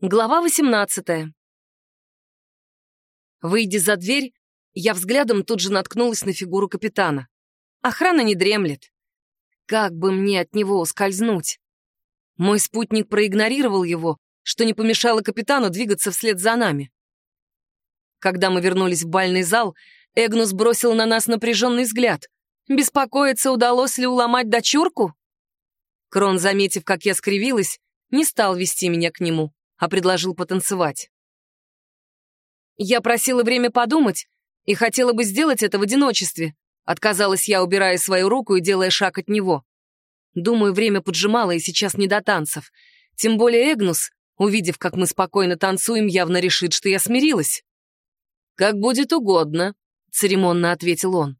Глава 18. Выйдя за дверь, я взглядом тут же наткнулась на фигуру капитана. Охрана не дремлет. Как бы мне от него ускользнуть? Мой спутник проигнорировал его, что не помешало капитану двигаться вслед за нами. Когда мы вернулись в бальный зал, Эгнус бросил на нас напряженный взгляд. Беспокоиться, удалось ли уломать дочурку? Крон, заметив, как я скривилась, не стал вести меня к нему а предложил потанцевать. Я просила время подумать и хотела бы сделать это в одиночестве. Отказалась я, убирая свою руку и делая шаг от него. Думаю, время поджимало, и сейчас не до танцев. Тем более Эгнус, увидев, как мы спокойно танцуем, явно решит, что я смирилась. «Как будет угодно», — церемонно ответил он.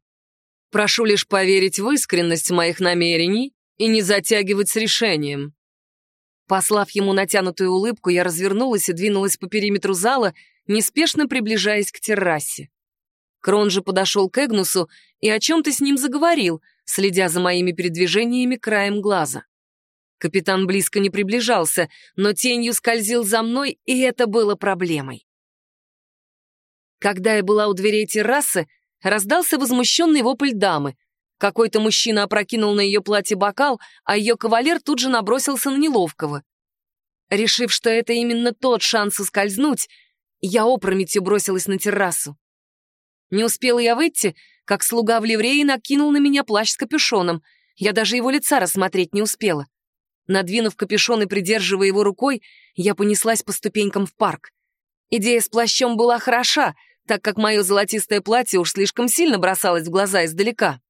«Прошу лишь поверить в искренность моих намерений и не затягивать с решением». Послав ему натянутую улыбку, я развернулась и двинулась по периметру зала, неспешно приближаясь к террасе. Крон же подошел к Эгнусу и о чем-то с ним заговорил, следя за моими передвижениями краем глаза. Капитан близко не приближался, но тенью скользил за мной, и это было проблемой. Когда я была у дверей террасы, раздался возмущенный вопль дамы. Какой-то мужчина опрокинул на ее платье бокал, а ее кавалер тут же набросился на неловкого. Решив, что это именно тот шанс ускользнуть, я опрометью бросилась на террасу. Не успела я выйти, как слуга в ливрее накинул на меня плащ с капюшоном. Я даже его лица рассмотреть не успела. Надвинув капюшон и придерживая его рукой, я понеслась по ступенькам в парк. Идея с плащом была хороша, так как мое золотистое платье уж слишком сильно бросалось в глаза издалека.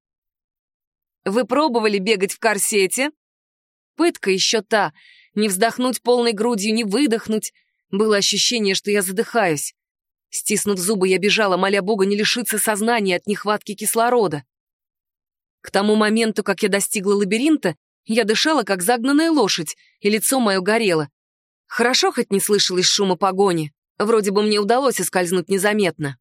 Вы пробовали бегать в корсете? Пытка еще та. Не вздохнуть полной грудью, не выдохнуть. Было ощущение, что я задыхаюсь. Стиснув зубы, я бежала, моля Бога не лишиться сознания от нехватки кислорода. К тому моменту, как я достигла лабиринта, я дышала, как загнанная лошадь, и лицо мое горело. Хорошо хоть не слышалось шума погони. Вроде бы мне удалось скользнуть незаметно.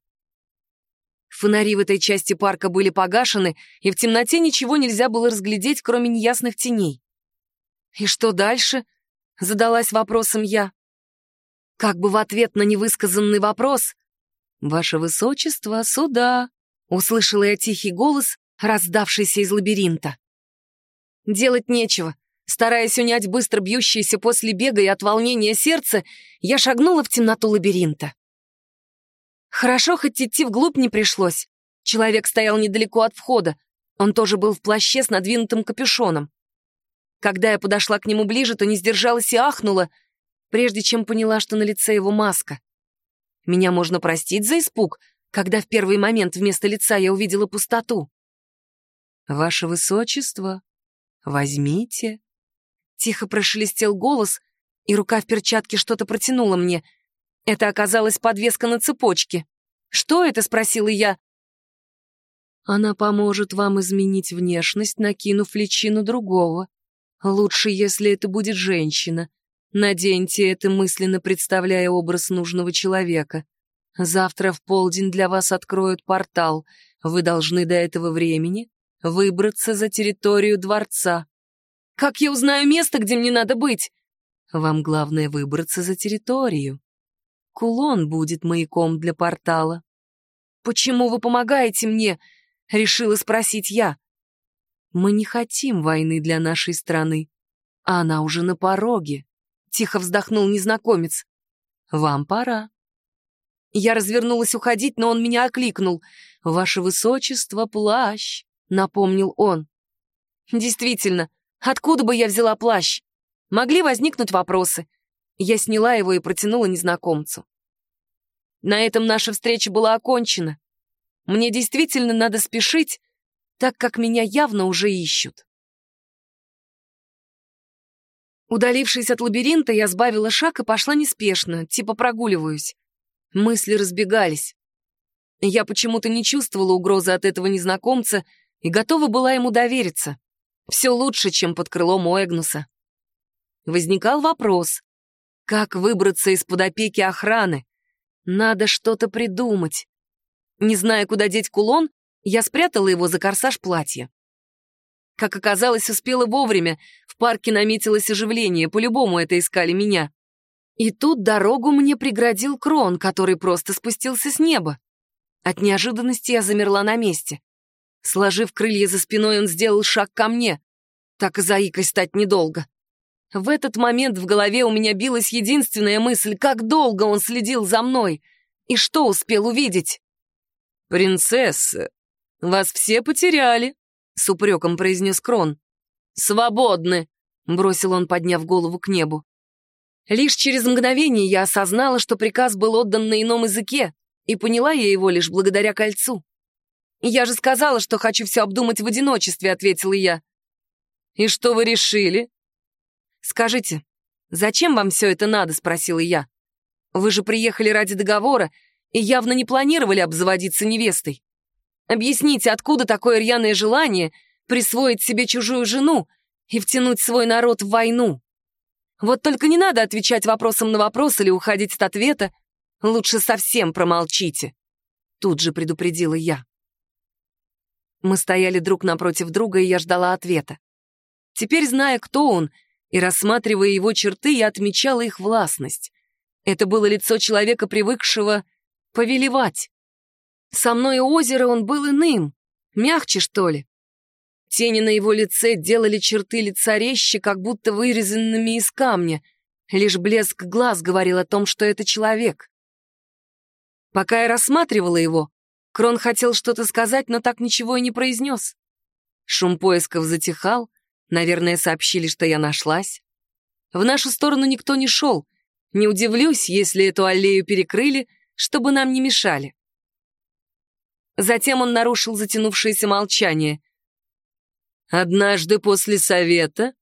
Фонари в этой части парка были погашены, и в темноте ничего нельзя было разглядеть, кроме неясных теней. «И что дальше?» — задалась вопросом я. Как бы в ответ на невысказанный вопрос «Ваше Высочество, сюда!» — услышала я тихий голос, раздавшийся из лабиринта. Делать нечего. Стараясь унять быстро бьющееся после бега и от волнения сердце, я шагнула в темноту лабиринта. Хорошо, хоть идти вглубь не пришлось. Человек стоял недалеко от входа. Он тоже был в плаще с надвинутым капюшоном. Когда я подошла к нему ближе, то не сдержалась и ахнула, прежде чем поняла, что на лице его маска. Меня можно простить за испуг, когда в первый момент вместо лица я увидела пустоту. «Ваше Высочество, возьмите». Тихо прошелестел голос, и рука в перчатке что-то протянула мне — это оказалась подвеска на цепочке. «Что это?» — спросила я. «Она поможет вам изменить внешность, накинув личину другого. Лучше, если это будет женщина. Наденьте это, мысленно представляя образ нужного человека. Завтра в полдень для вас откроют портал. Вы должны до этого времени выбраться за территорию дворца. Как я узнаю место, где мне надо быть? Вам главное выбраться за территорию. Кулон будет маяком для портала. «Почему вы помогаете мне?» — решила спросить я. «Мы не хотим войны для нашей страны, а она уже на пороге», — тихо вздохнул незнакомец. «Вам пора». Я развернулась уходить, но он меня окликнул. «Ваше высочество, плащ», — напомнил он. «Действительно, откуда бы я взяла плащ?» Могли возникнуть вопросы. Я сняла его и протянула незнакомцу. На этом наша встреча была окончена. Мне действительно надо спешить, так как меня явно уже ищут. Удалившись от лабиринта, я сбавила шаг и пошла неспешно, типа прогуливаюсь. Мысли разбегались. Я почему-то не чувствовала угрозы от этого незнакомца и готова была ему довериться. Все лучше, чем под крылом у Эгнуса. Возникал вопрос, как выбраться из-под опеки охраны? Надо что-то придумать. Не зная, куда деть кулон, я спрятала его за корсаж платья. Как оказалось, успела вовремя. В парке наметилось оживление, по-любому это искали меня. И тут дорогу мне преградил крон, который просто спустился с неба. От неожиданности я замерла на месте. Сложив крылья за спиной, он сделал шаг ко мне. Так и заикой стать недолго. В этот момент в голове у меня билась единственная мысль, как долго он следил за мной и что успел увидеть. «Принцесса, вас все потеряли», — с упреком произнес Крон. «Свободны», — бросил он, подняв голову к небу. Лишь через мгновение я осознала, что приказ был отдан на ином языке, и поняла я его лишь благодаря кольцу. «Я же сказала, что хочу все обдумать в одиночестве», — ответила я. «И что вы решили?» «Скажите, зачем вам все это надо?» — спросила я. «Вы же приехали ради договора и явно не планировали обзаводиться невестой. Объясните, откуда такое рьяное желание присвоить себе чужую жену и втянуть свой народ в войну?» Вот только не надо отвечать вопросом на вопрос или уходить от ответа. Лучше совсем промолчите. Тут же предупредила я. Мы стояли друг напротив друга, и я ждала ответа. Теперь, зная, кто он, и рассматривая его черты, я отмечала их властность. Это было лицо человека, привыкшего повелевать. Со мной у озера он был иным, мягче, что ли. Тени на его лице делали черты лица резче, как будто вырезанными из камня. Лишь блеск глаз говорил о том, что это человек. Пока я рассматривала его, Крон хотел что-то сказать, но так ничего и не произнес. Шум поисков затихал, наверное, сообщили, что я нашлась. В нашу сторону никто не шел. Не удивлюсь, если эту аллею перекрыли, чтобы нам не мешали. Затем он нарушил затянувшееся молчание. Однажды после совета,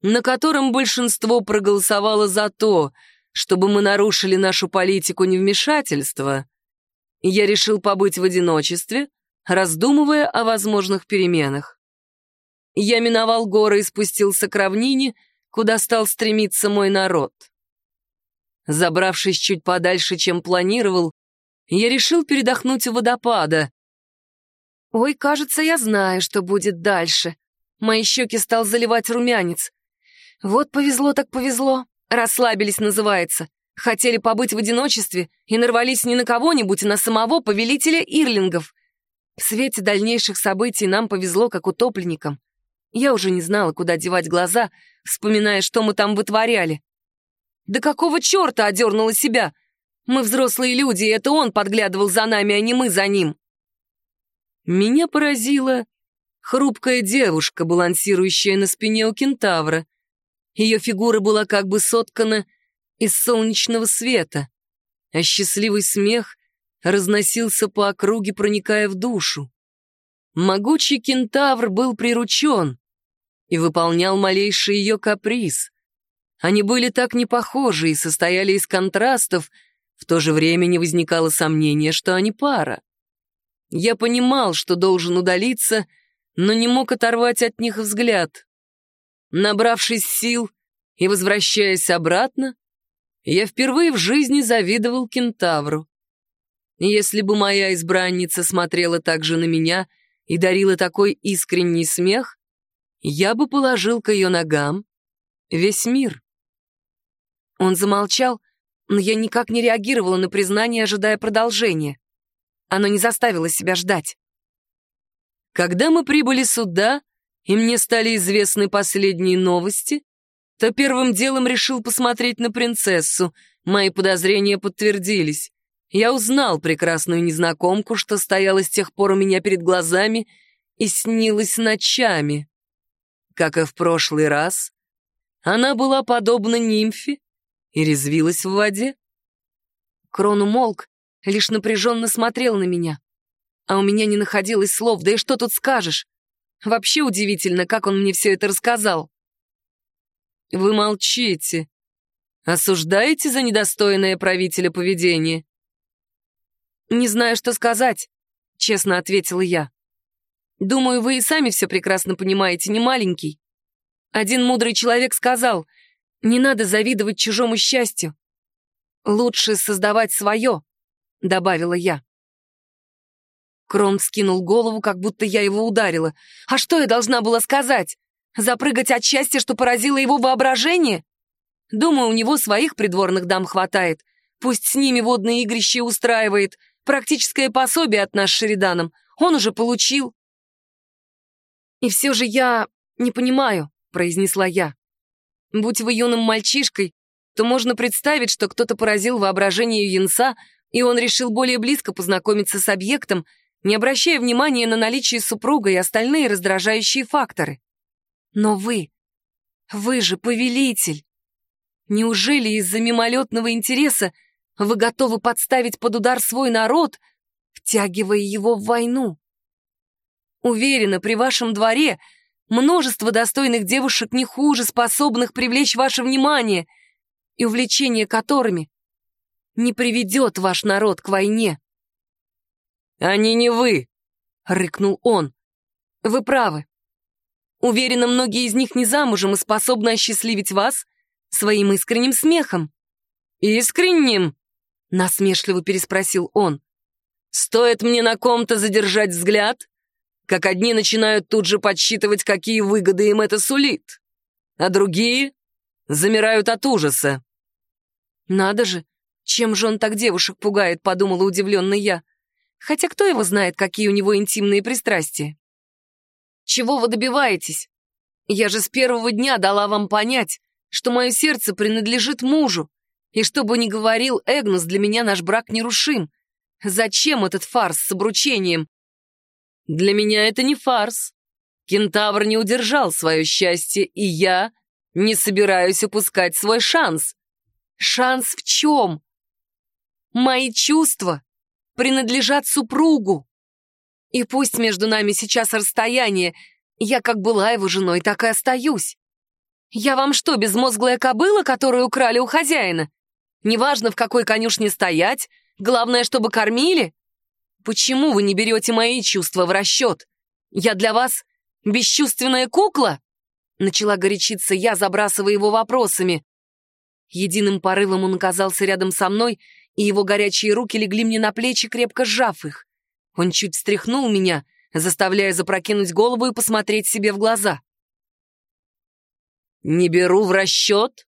на котором большинство проголосовало за то, чтобы мы нарушили нашу политику невмешательства, я решил побыть в одиночестве, раздумывая о возможных переменах. Я миновал горы и спустился к равнине, куда стал стремиться мой народ. Забравшись чуть подальше, чем планировал, я решил передохнуть у водопада. «Ой, кажется, я знаю, что будет дальше», Мои щеки стал заливать румянец. Вот повезло так повезло. Расслабились, называется. Хотели побыть в одиночестве и нарвались не на кого-нибудь, а на самого повелителя Ирлингов. В свете дальнейших событий нам повезло, как утопленникам. Я уже не знала, куда девать глаза, вспоминая, что мы там вытворяли. Да какого черта одернула себя? Мы взрослые люди, и это он подглядывал за нами, а не мы за ним. Меня поразило Хрупкая девушка, балансирующая на спине у кентавра. Ее фигура была как бы соткана из солнечного света, а счастливый смех разносился по округе, проникая в душу. Могучий кентавр был приручен и выполнял малейший ее каприз. Они были так не похожи и состояли из контрастов, в то же время не возникало сомнения, что они пара. Я понимал, что должен удалиться — но не мог оторвать от них взгляд. Набравшись сил и возвращаясь обратно, я впервые в жизни завидовал кентавру. Если бы моя избранница смотрела так же на меня и дарила такой искренний смех, я бы положил к ее ногам весь мир. Он замолчал, но я никак не реагировала на признание, ожидая продолжения. Оно не заставило себя ждать. Когда мы прибыли сюда, и мне стали известны последние новости, то первым делом решил посмотреть на принцессу. Мои подозрения подтвердились. Я узнал прекрасную незнакомку, что стояла с тех пор у меня перед глазами и снилась ночами. Как и в прошлый раз, она была подобна нимфе и резвилась в воде. Крон умолк, лишь напряженно смотрел на меня а у меня не находилось слов, да и что тут скажешь? Вообще удивительно, как он мне все это рассказал. Вы молчите. Осуждаете за недостойное правителя поведение? Не знаю, что сказать, честно ответила я. Думаю, вы и сами все прекрасно понимаете, не маленький. Один мудрый человек сказал, не надо завидовать чужому счастью. Лучше создавать свое, добавила я. Крон скинул голову, как будто я его ударила. А что я должна была сказать? Запрыгать от счастья, что поразило его воображение? Думаю, у него своих придворных дам хватает. Пусть с ними водные игрища устраивает. Практическое пособие от нас с Шериданом он уже получил. «И все же я не понимаю», — произнесла я. «Будь вы юным мальчишкой, то можно представить, что кто-то поразил воображение Янса, и он решил более близко познакомиться с объектом, не обращая внимания на наличие супруга и остальные раздражающие факторы. Но вы, вы же повелитель. Неужели из-за мимолетного интереса вы готовы подставить под удар свой народ, втягивая его в войну? Уверена, при вашем дворе множество достойных девушек не хуже, способных привлечь ваше внимание, и увлечение которыми не приведет ваш народ к войне. «Они не вы!» — рыкнул он. «Вы правы. Уверена, многие из них не замужем и способны осчастливить вас своим искренним смехом». «Искренним?» — насмешливо переспросил он. «Стоит мне на ком-то задержать взгляд, как одни начинают тут же подсчитывать, какие выгоды им это сулит, а другие замирают от ужаса». «Надо же, чем же он так девушек пугает?» — подумала удивленно я. Хотя кто его знает, какие у него интимные пристрастия? Чего вы добиваетесь? Я же с первого дня дала вам понять, что мое сердце принадлежит мужу, и что бы ни говорил Эгнус, для меня наш брак нерушим. Зачем этот фарс с обручением? Для меня это не фарс. Кентавр не удержал свое счастье, и я не собираюсь упускать свой шанс. Шанс в чем? Мои чувства принадлежат супругу. И пусть между нами сейчас расстояние, я как была его женой, так и остаюсь. Я вам что, безмозглая кобыла, которую украли у хозяина? Неважно, в какой конюшне стоять, главное, чтобы кормили? Почему вы не берете мои чувства в расчет? Я для вас бесчувственная кукла?» Начала горячиться я, забрасывая его вопросами. Единым порывом он оказался рядом со мной и его горячие руки легли мне на плечи, крепко сжав их. Он чуть встряхнул меня, заставляя запрокинуть голову и посмотреть себе в глаза. «Не беру в расчет?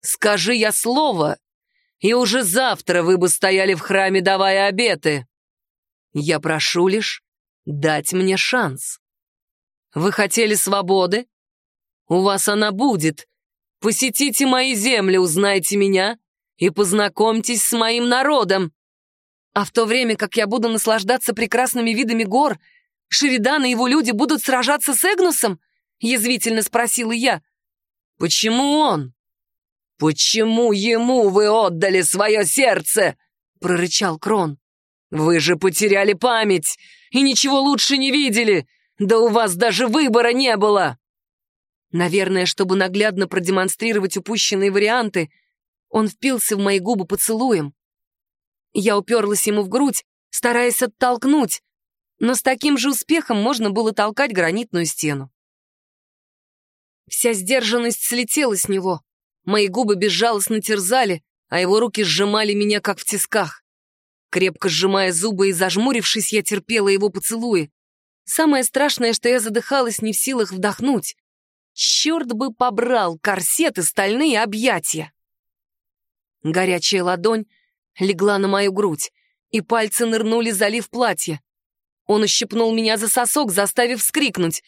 Скажи я слово, и уже завтра вы бы стояли в храме, давая обеты. Я прошу лишь дать мне шанс. Вы хотели свободы? У вас она будет. Посетите мои земли, узнайте меня, и познакомьтесь с моим народом. А в то время, как я буду наслаждаться прекрасными видами гор, Шеридан и его люди будут сражаться с Эгнусом? Язвительно спросила я. Почему он? Почему ему вы отдали свое сердце? Прорычал Крон. Вы же потеряли память и ничего лучше не видели. Да у вас даже выбора не было. Наверное, чтобы наглядно продемонстрировать упущенные варианты, он впился в мои губы поцелуем. Я уперлась ему в грудь, стараясь оттолкнуть, но с таким же успехом можно было толкать гранитную стену. Вся сдержанность слетела с него. Мои губы безжалостно терзали, а его руки сжимали меня, как в тисках. Крепко сжимая зубы и зажмурившись, я терпела его поцелуи. Самое страшное, что я задыхалась не в силах вдохнуть. Черт бы побрал корсет и стальные объятия. Горячая ладонь легла на мою грудь, и пальцы нырнули, залив платье. Он ущипнул меня за сосок, заставив вскрикнуть.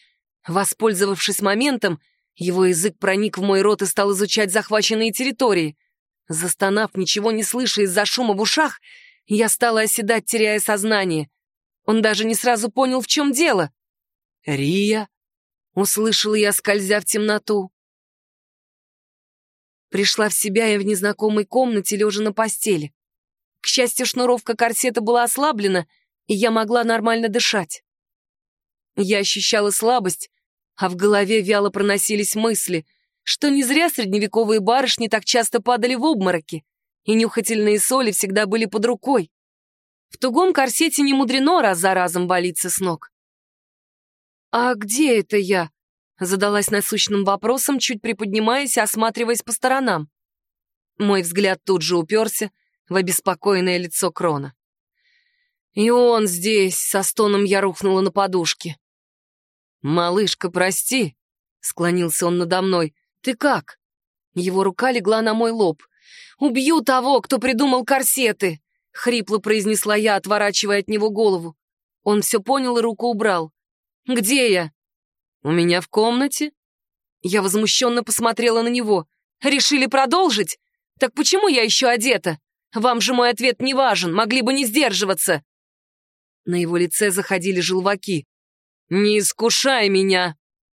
Воспользовавшись моментом, его язык проник в мой рот и стал изучать захваченные территории. Застонав, ничего не слыша из-за шума в ушах, я стала оседать, теряя сознание. Он даже не сразу понял, в чем дело. «Рия!» — услышала я, скользя в темноту. Пришла в себя я в незнакомой комнате, лежа на постели. К счастью, шнуровка корсета была ослаблена, и я могла нормально дышать. Я ощущала слабость, а в голове вяло проносились мысли, что не зря средневековые барышни так часто падали в обмороки, и нюхательные соли всегда были под рукой. В тугом корсете не мудрено раз за разом валиться с ног. «А где это я?» Задалась насущным вопросом, чуть приподнимаясь и осматриваясь по сторонам. Мой взгляд тут же уперся в обеспокоенное лицо Крона. «И он здесь!» — со стоном я рухнула на подушке. «Малышка, прости!» — склонился он надо мной. «Ты как?» Его рука легла на мой лоб. «Убью того, кто придумал корсеты!» — хрипло произнесла я, отворачивая от него голову. Он все понял и руку убрал. «Где я?» «У меня в комнате». Я возмущенно посмотрела на него. «Решили продолжить? Так почему я еще одета? Вам же мой ответ не важен, могли бы не сдерживаться». На его лице заходили желваки. «Не искушай меня!»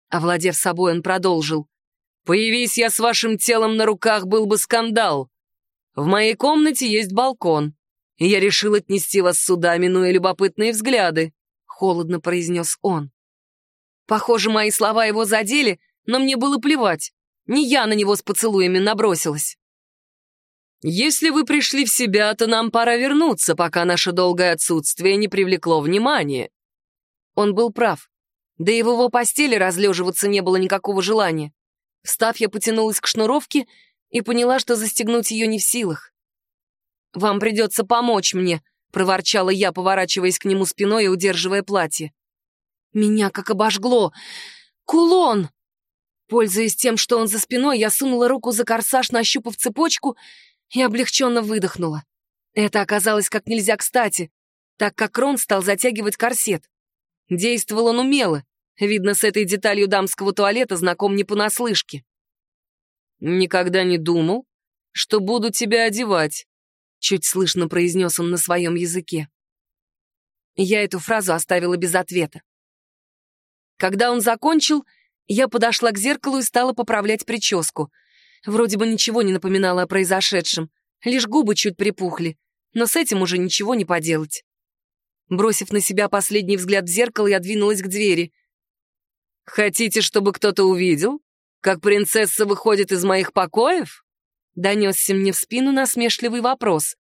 Овладев собой, он продолжил. «Появись я с вашим телом на руках, был бы скандал. В моей комнате есть балкон, и я решил отнести вас сюда, минуя любопытные взгляды», — холодно произнес он. Похоже, мои слова его задели, но мне было плевать. Не я на него с поцелуями набросилась. «Если вы пришли в себя, то нам пора вернуться, пока наше долгое отсутствие не привлекло внимания». Он был прав. Да и в его постели разлеживаться не было никакого желания. Встав, я потянулась к шнуровке и поняла, что застегнуть ее не в силах. «Вам придется помочь мне», — проворчала я, поворачиваясь к нему спиной и удерживая платье. Меня как обожгло. Кулон! Пользуясь тем, что он за спиной, я сунула руку за корсаж, нащупав цепочку, и облегченно выдохнула. Это оказалось как нельзя кстати, так как Рон стал затягивать корсет. Действовал он умело. Видно, с этой деталью дамского туалета знаком не понаслышке. «Никогда не думал, что буду тебя одевать», — чуть слышно произнес он на своем языке. Я эту фразу оставила без ответа. Когда он закончил, я подошла к зеркалу и стала поправлять прическу. Вроде бы ничего не напоминало о произошедшем, лишь губы чуть припухли, но с этим уже ничего не поделать. Бросив на себя последний взгляд в зеркало, я двинулась к двери. «Хотите, чтобы кто-то увидел, как принцесса выходит из моих покоев?» Донесся мне в спину насмешливый вопрос.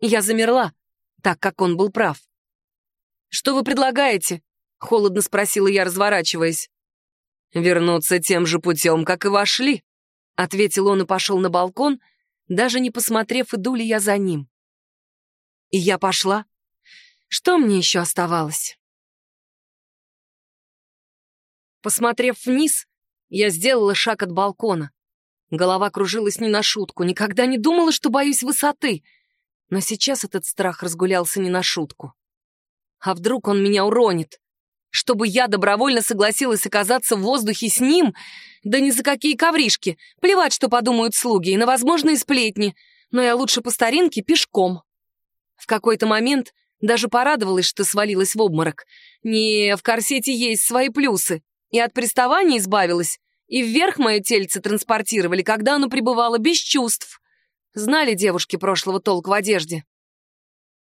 Я замерла, так как он был прав. «Что вы предлагаете?» — холодно спросила я, разворачиваясь. «Вернуться тем же путем, как и вошли», — ответил он и пошел на балкон, даже не посмотрев, иду ли я за ним. И я пошла. Что мне еще оставалось? Посмотрев вниз, я сделала шаг от балкона. Голова кружилась не на шутку, никогда не думала, что боюсь высоты. Но сейчас этот страх разгулялся не на шутку. А вдруг он меня уронит? Чтобы я добровольно согласилась оказаться в воздухе с ним? Да ни за какие ковришки. Плевать, что подумают слуги, и на возможные сплетни. Но я лучше по старинке пешком. В какой-то момент даже порадовалась, что свалилась в обморок. Не, в корсете есть свои плюсы. И от приставания избавилась, и вверх мое тельце транспортировали, когда оно пребывало без чувств. Знали девушки прошлого толк в одежде.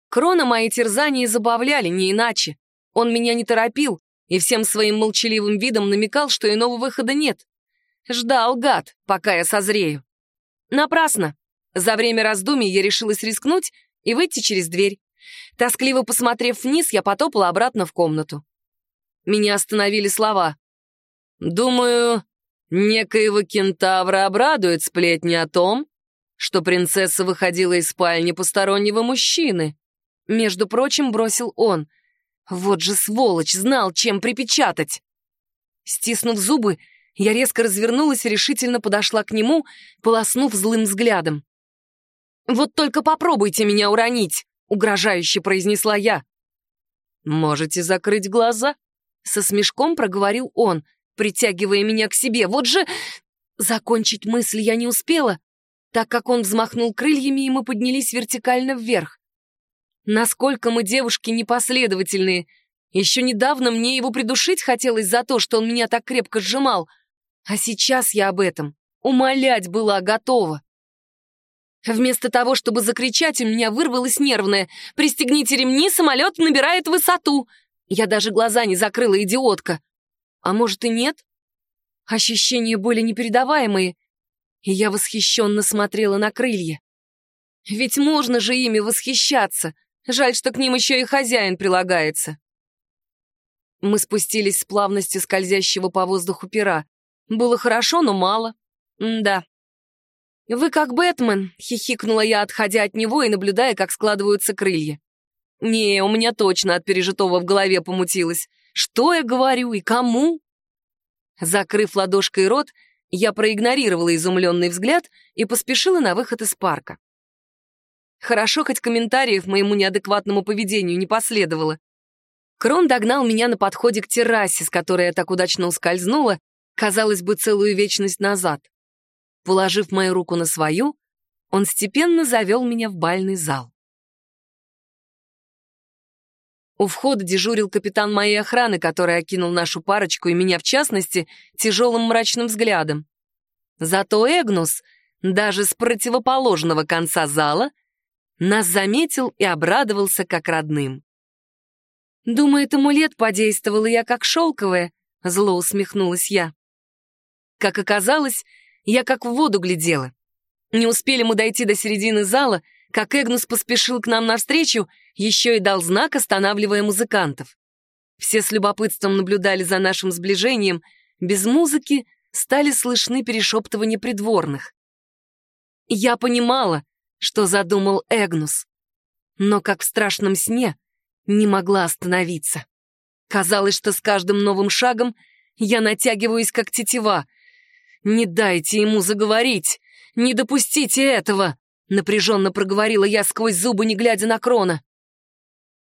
Крона мои терзания забавляли, не иначе. Он меня не торопил и всем своим молчаливым видом намекал, что иного выхода нет. Ждал, гад, пока я созрею. Напрасно. За время раздумий я решилась рискнуть и выйти через дверь. Тоскливо посмотрев вниз, я потопала обратно в комнату. Меня остановили слова. «Думаю, некоего кентавра обрадует сплетни о том, что принцесса выходила из спальни постороннего мужчины». Между прочим, бросил он — вот же сволочь, знал, чем припечатать. Стиснув зубы, я резко развернулась и решительно подошла к нему, полоснув злым взглядом. «Вот только попробуйте меня уронить!» — угрожающе произнесла я. «Можете закрыть глаза?» — со смешком проговорил он, притягивая меня к себе. «Вот же...» Закончить мысль я не успела, так как он взмахнул крыльями, и мы поднялись вертикально вверх. Насколько мы, девушки, непоследовательные. Еще недавно мне его придушить хотелось за то, что он меня так крепко сжимал. А сейчас я об этом умолять была готова. Вместо того, чтобы закричать, у меня вырвалось нервное. «Пристегните ремни, самолет набирает высоту!» Я даже глаза не закрыла, идиотка. А может и нет? Ощущения были непередаваемые, и я восхищенно смотрела на крылья. Ведь можно же ими восхищаться. Жаль, что к ним еще и хозяин прилагается. Мы спустились с плавностью скользящего по воздуху пера. Было хорошо, но мало. М да. «Вы как Бэтмен», — хихикнула я, отходя от него и наблюдая, как складываются крылья. «Не, у меня точно от пережитого в голове помутилось. Что я говорю и кому?» Закрыв ладошкой рот, Я проигнорировала изумленный взгляд и поспешила на выход из парка. Хорошо, хоть комментариев моему неадекватному поведению не последовало. Крон догнал меня на подходе к террасе, с которой я так удачно ускользнула, казалось бы, целую вечность назад. Положив мою руку на свою, он степенно завел меня в бальный зал. У входа дежурил капитан моей охраны, который окинул нашу парочку и меня в частности тяжелым мрачным взглядом. Зато Эгнус, даже с противоположного конца зала, нас заметил и обрадовался как родным. «Думает, амулет подействовал, и я как шелковая», — зло усмехнулась я. Как оказалось, я как в воду глядела. Не успели мы дойти до середины зала, как Эгнус поспешил к нам навстречу, еще и дал знак, останавливая музыкантов. Все с любопытством наблюдали за нашим сближением, без музыки стали слышны перешептывания придворных. Я понимала, что задумал Эгнус, но, как в страшном сне, не могла остановиться. Казалось, что с каждым новым шагом я натягиваюсь, как тетива. «Не дайте ему заговорить! Не допустите этого!» Напряженно проговорила я сквозь зубы, не глядя на Крона.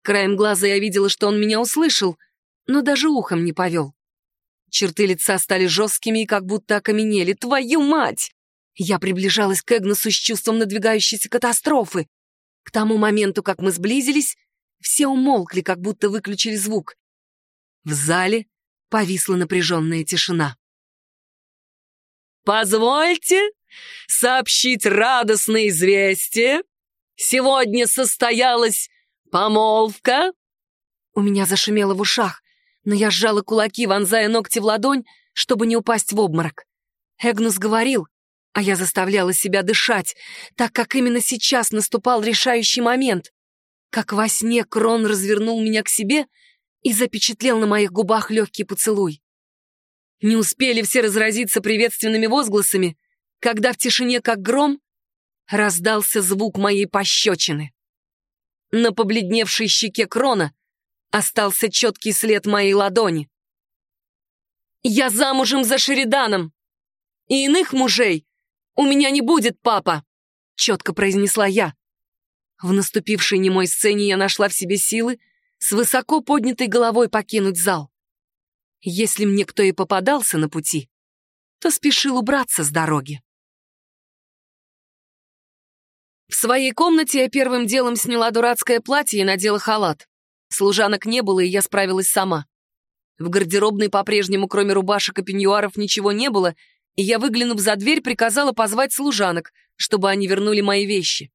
Краем глаза я видела, что он меня услышал, но даже ухом не повел. Черты лица стали жесткими и как будто окаменели. «Твою мать!» Я приближалась к Эгносу с чувством надвигающейся катастрофы. К тому моменту, как мы сблизились, все умолкли, как будто выключили звук. В зале повисла напряженная тишина. «Позвольте сообщить радостное известие. Сегодня состоялась помолвка». У меня зашумело в ушах, но я сжала кулаки, вонзая ногти в ладонь, чтобы не упасть в обморок. Эгнус говорил, а я заставляла себя дышать, так как именно сейчас наступал решающий момент. Как во сне Крон развернул меня к себе и запечатлел на моих губах легкий поцелуй. Не успели все разразиться приветственными возгласами, когда в тишине, как гром, раздался звук моей пощечины. На побледневшей щеке Крона остался четкий след моей ладони. «Я замужем за Шериданом, и иных мужей у меня не будет, папа!» — четко произнесла я. В наступившей немой сцене я нашла в себе силы с высоко поднятой головой покинуть зал. Если мне кто и попадался на пути, то спешил убраться с дороги. В своей комнате я первым делом сняла дурацкое платье и надела халат. Служанок не было, и я справилась сама. В гардеробной по-прежнему, кроме рубашек и пеньюаров, ничего не было, и я, выглянув за дверь, приказала позвать служанок, чтобы они вернули мои вещи.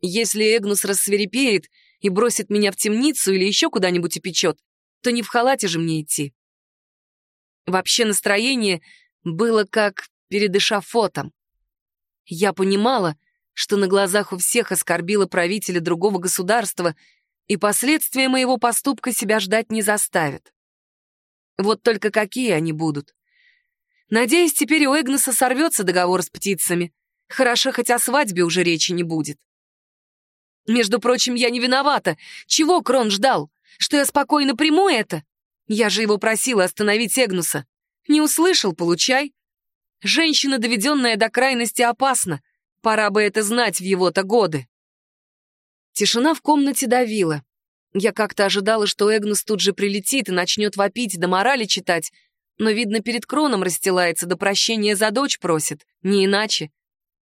Если Эгнус рассверепеет и бросит меня в темницу или еще куда-нибудь упечет, то не в халате же мне идти. Вообще настроение было как перед эшафотом. Я понимала, что на глазах у всех оскорбила правителя другого государства, и последствия моего поступка себя ждать не заставят. Вот только какие они будут. Надеюсь, теперь у Эгнеса сорвется договор с птицами. Хорошо, хоть о свадьбе уже речи не будет. Между прочим, я не виновата. Чего Крон ждал? Что я спокойно приму это? Я же его просила остановить Эгнуса. Не услышал, получай. Женщина, доведенная до крайности, опасна. Пора бы это знать в его-то годы. Тишина в комнате давила. Я как-то ожидала, что Эгнус тут же прилетит и начнет вопить да морали читать, но, видно, перед кроном расстилается, до прощения за дочь просит, не иначе.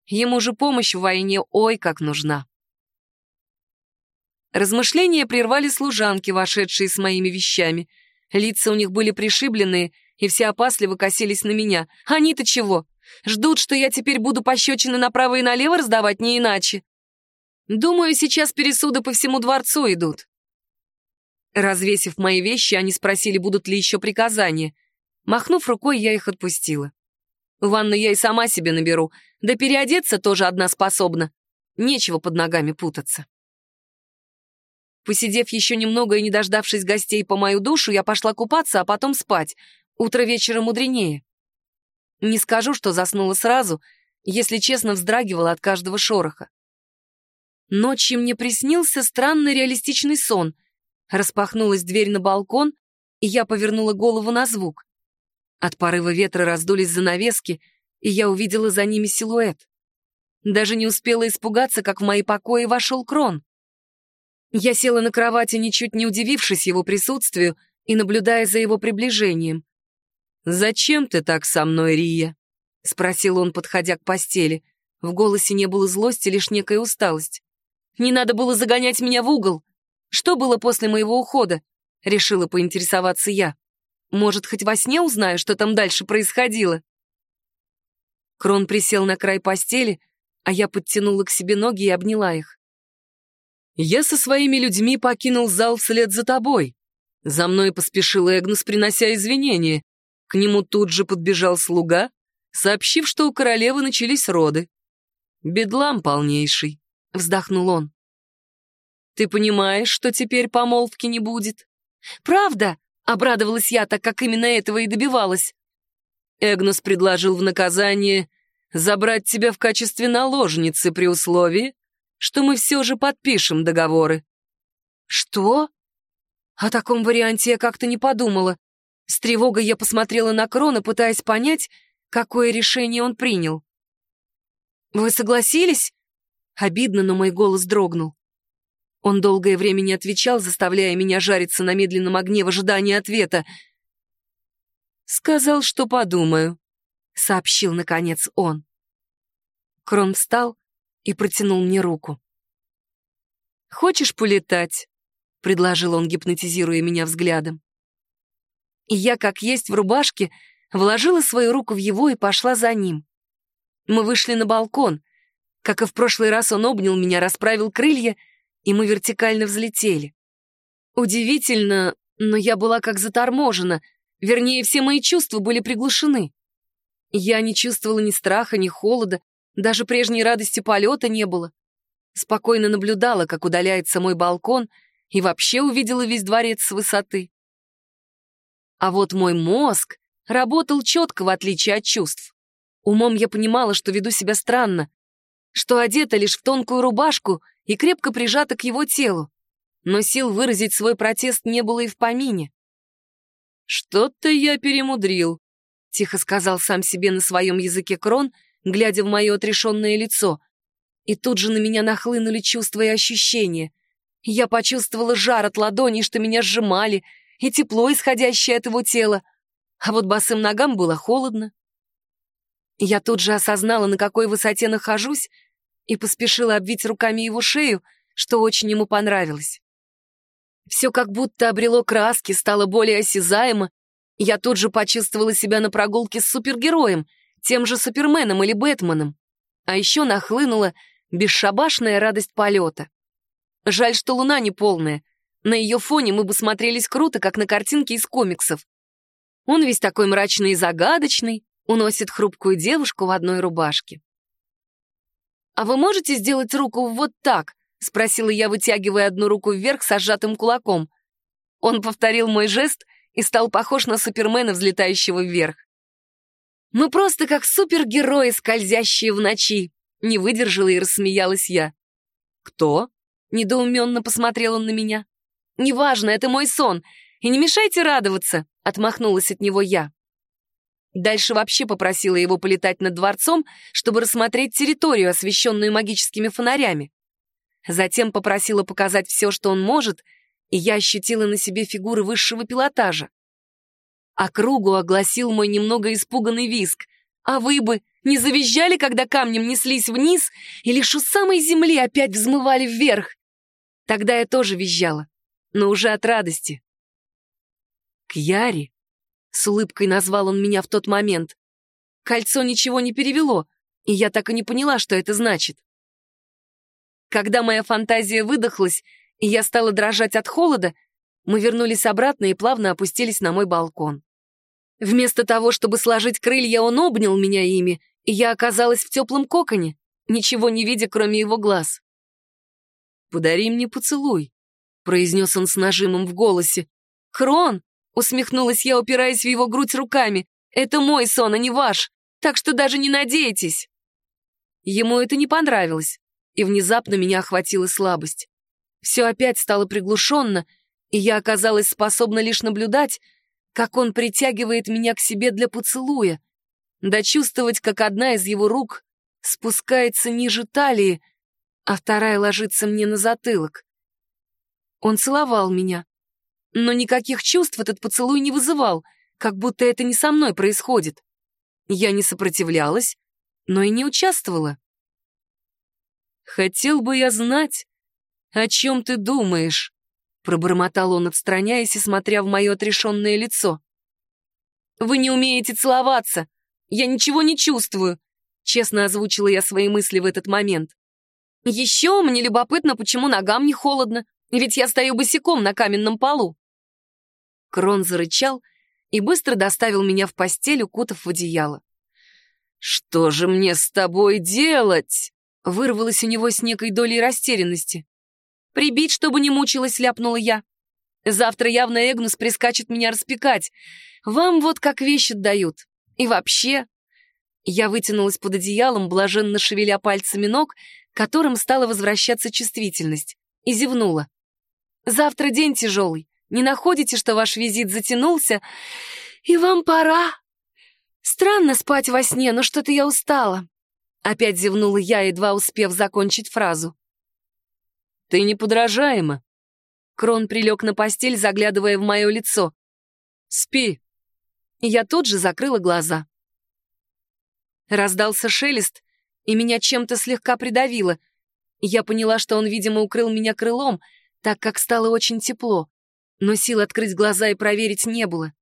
Ему же помощь в войне ой как нужна. Размышления прервали служанки, вошедшие с моими вещами. Лица у них были пришибленные, и все опасливо косились на меня. Они-то чего? Ждут, что я теперь буду пощечины направо и налево раздавать, не иначе. Думаю, сейчас пересуды по всему дворцу идут. Развесив мои вещи, они спросили, будут ли еще приказания. Махнув рукой, я их отпустила. Ванну я и сама себе наберу, да переодеться тоже одна способна. Нечего под ногами путаться. Посидев еще немного и не дождавшись гостей по мою душу, я пошла купаться, а потом спать. Утро вечера мудренее. Не скажу, что заснула сразу, если честно, вздрагивала от каждого шороха. Ночью мне приснился странный реалистичный сон. Распахнулась дверь на балкон, и я повернула голову на звук. От порыва ветра раздулись занавески, и я увидела за ними силуэт. Даже не успела испугаться, как в мои покои вошел Крон. Я села на кровати, ничуть не удивившись его присутствию и наблюдая за его приближением. «Зачем ты так со мной, Рия?» — спросил он, подходя к постели. В голосе не было злости, лишь некая усталость. «Не надо было загонять меня в угол. Что было после моего ухода?» — решила поинтересоваться я. «Может, хоть во сне узнаю, что там дальше происходило?» Крон присел на край постели, а я подтянула к себе ноги и обняла их. «Я со своими людьми покинул зал вслед за тобой. За мной поспешил Эгнус, принося извинения. К нему тут же подбежал слуга, сообщив, что у королевы начались роды. «Бедлам полнейший», — вздохнул он. «Ты понимаешь, что теперь помолвки не будет?» «Правда?» — обрадовалась я, так как именно этого и добивалась. Эгнус предложил в наказание забрать тебя в качестве наложницы при условии, что мы все же подпишем договоры». «Что?» О таком варианте я как-то не подумала. С тревогой я посмотрела на Крона, пытаясь понять, какое решение он принял. «Вы согласились?» Обидно, но мой голос дрогнул. Он долгое время не отвечал, заставляя меня жариться на медленном огне в ожидании ответа. «Сказал, что подумаю», — сообщил, наконец, он. Крон встал и протянул мне руку. «Хочешь полетать?» — предложил он, гипнотизируя меня взглядом. И я, как есть в рубашке, вложила свою руку в его и пошла за ним. Мы вышли на балкон. Как и в прошлый раз, он обнял меня, расправил крылья, и мы вертикально взлетели. Удивительно, но я была как заторможена, вернее, все мои чувства были приглушены. Я не чувствовала ни страха, ни холода, даже прежней радости полета не было. Спокойно наблюдала, как удаляется мой балкон, и вообще увидела весь дворец с высоты. А вот мой мозг работал четко, в отличие от чувств. Умом я понимала, что веду себя странно, что одета лишь в тонкую рубашку и крепко прижата к его телу. Но сил выразить свой протест не было и в помине. «Что-то я перемудрил», — тихо сказал сам себе на своем языке Крон, глядя в мое отрешенное лицо. И тут же на меня нахлынули чувства и ощущения. Я почувствовала жар от ладоней, что меня сжимали, и тепло, исходящее от его тела. А вот босым ногам было холодно. Я тут же осознала, на какой высоте нахожусь, и поспешила обвить руками его шею, что очень ему понравилось. Все как будто обрело краски, стало более осязаемо. Я тут же почувствовала себя на прогулке с супергероем, тем же Суперменом или Бэтменом. А еще нахлынула бесшабашная радость полета. Жаль, что луна не полная. На ее фоне мы бы смотрелись круто, как на картинке из комиксов. Он весь такой мрачный и загадочный, уносит хрупкую девушку в одной рубашке. «А вы можете сделать руку вот так?» — спросила я, вытягивая одну руку вверх с сжатым кулаком. Он повторил мой жест и стал похож на Супермена, взлетающего вверх. «Мы просто как супергерои, скользящие в ночи!» Не выдержала и рассмеялась я. «Кто?» — недоуменно посмотрел он на меня. «Неважно, это мой сон, и не мешайте радоваться!» — отмахнулась от него я. Дальше вообще попросила его полетать над дворцом, чтобы рассмотреть территорию, освещенную магическими фонарями. Затем попросила показать все, что он может, и я ощутила на себе фигуры высшего пилотажа. А кругу огласил мой немного испуганный виск. А вы бы не завизжали, когда камнем неслись вниз и лишь у самой земли опять взмывали вверх? Тогда я тоже визжала, но уже от радости. Кьяри с улыбкой назвал он меня в тот момент. Кольцо ничего не перевело, и я так и не поняла, что это значит. Когда моя фантазия выдохлась, и я стала дрожать от холода, мы вернулись обратно и плавно опустились на мой балкон. Вместо того, чтобы сложить крылья, он обнял меня ими, и я оказалась в теплом коконе, ничего не видя, кроме его глаз. «Подари мне поцелуй», — произнес он с нажимом в голосе. «Хрон!» Усмехнулась я, упираясь в его грудь руками. «Это мой сон, а не ваш, так что даже не надейтесь!» Ему это не понравилось, и внезапно меня охватила слабость. Все опять стало приглушенно, и я оказалась способна лишь наблюдать, как он притягивает меня к себе для поцелуя, дочувствовать, как одна из его рук спускается ниже талии, а вторая ложится мне на затылок. Он целовал меня, но никаких чувств этот поцелуй не вызывал, как будто это не со мной происходит. Я не сопротивлялась, но и не участвовала. «Хотел бы я знать, о чем ты думаешь», — пробормотал он, отстраняясь и смотря в мое отрешенное лицо. «Вы не умеете целоваться. Я ничего не чувствую», — честно озвучила я свои мысли в этот момент. «Еще мне любопытно, почему ногам не холодно, ведь я стою босиком на каменном полу». Крон зарычал и быстро доставил меня в постель, укутав в одеяло. «Что же мне с тобой делать?» Вырвалось у него с некой долей растерянности. «Прибить, чтобы не мучилась», — ляпнула я. «Завтра явно Эгнус прискачет меня распекать. Вам вот как вещи отдают. И вообще...» Я вытянулась под одеялом, блаженно шевеля пальцами ног, которым стала возвращаться чувствительность, и зевнула. «Завтра день тяжелый. Не находите, что ваш визит затянулся? И вам пора. Странно спать во сне, но что-то я устала». Опять зевнула я, едва успев закончить фразу. «Ты неподражаема». Крон прилег на постель, заглядывая в мое лицо. «Спи». Я тут же закрыла глаза. Раздался шелест, и меня чем-то слегка придавило. Я поняла, что он, видимо, укрыл меня крылом, так как стало очень тепло, но сил открыть глаза и проверить не было.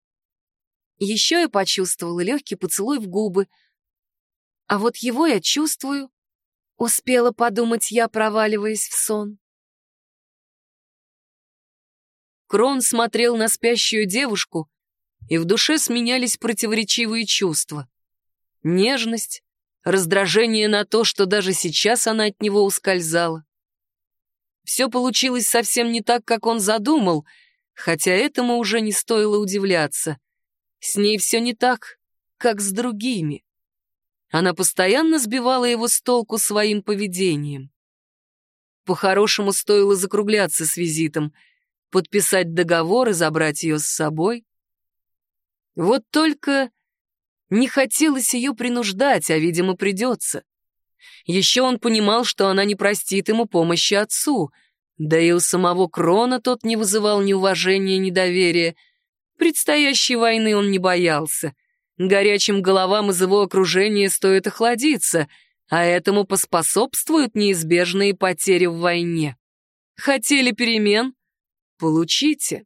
Еще я почувствовала легкий поцелуй в губы. А вот его я чувствую, успела подумать я, проваливаясь в сон. Крон смотрел на спящую девушку, и в душе сменялись противоречивые чувства. Нежность, раздражение на то, что даже сейчас она от него ускользала. Все получилось совсем не так, как он задумал, хотя этому уже не стоило удивляться. С ней все не так, как с другими. Она постоянно сбивала его с толку своим поведением. По-хорошему стоило закругляться с визитом — подписать договор и забрать ее с собой. Вот только не хотелось ее принуждать, а, видимо, придется. Еще он понимал, что она не простит ему помощи отцу, да и у самого Крона тот не вызывал ни уважения, ни доверия. Предстоящей войны он не боялся. Горячим головам из его окружения стоит охладиться, а этому поспособствуют неизбежные потери в войне. Хотели перемен? Получите.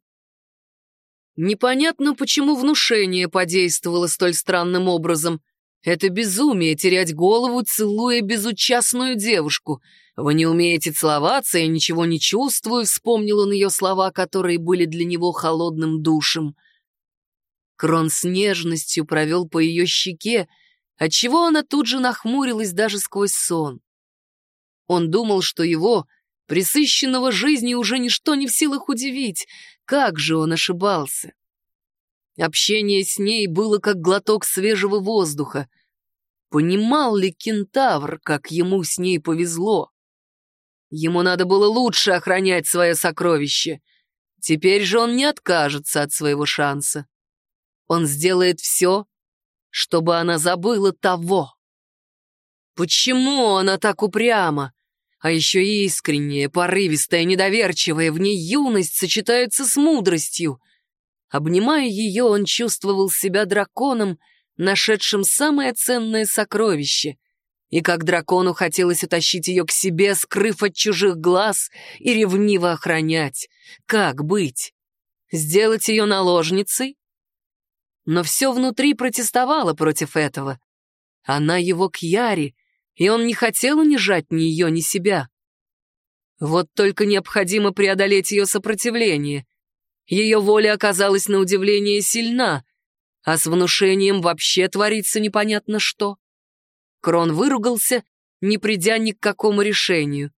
Непонятно, почему внушение подействовало столь странным образом. Это безумие терять голову, целуя безучастную девушку. Вы не умеете целоваться, я ничего не чувствую, вспомнил он ее слова, которые были для него холодным душем. Крон с нежностью провел по ее щеке, отчего она тут же нахмурилась даже сквозь сон. Он думал, что его Присыщенного жизни уже ничто не в силах удивить. Как же он ошибался! Общение с ней было как глоток свежего воздуха. Понимал ли кентавр, как ему с ней повезло? Ему надо было лучше охранять свое сокровище. Теперь же он не откажется от своего шанса. Он сделает все, чтобы она забыла того. Почему она так упряма? а еще искренняя, порывистая, недоверчивая, в ней юность сочетается с мудростью. Обнимая ее, он чувствовал себя драконом, нашедшим самое ценное сокровище. И как дракону хотелось утащить ее к себе, скрыв от чужих глаз и ревниво охранять. Как быть? Сделать ее наложницей? Но все внутри протестовало против этого. Она его к Яре, и он не хотел унижать ни ее, ни себя. Вот только необходимо преодолеть ее сопротивление. Ее воля оказалась на удивление сильна, а с внушением вообще творится непонятно что. Крон выругался, не придя ни к какому решению.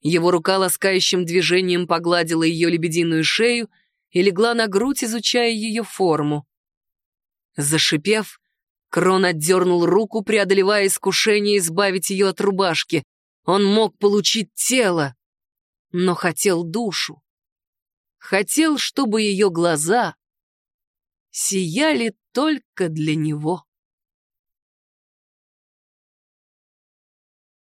Его рука ласкающим движением погладила ее лебединую шею и легла на грудь, изучая ее форму. Зашипев, Крон отдернул руку, преодолевая искушение избавить ее от рубашки. Он мог получить тело, но хотел душу. Хотел, чтобы ее глаза сияли только для него.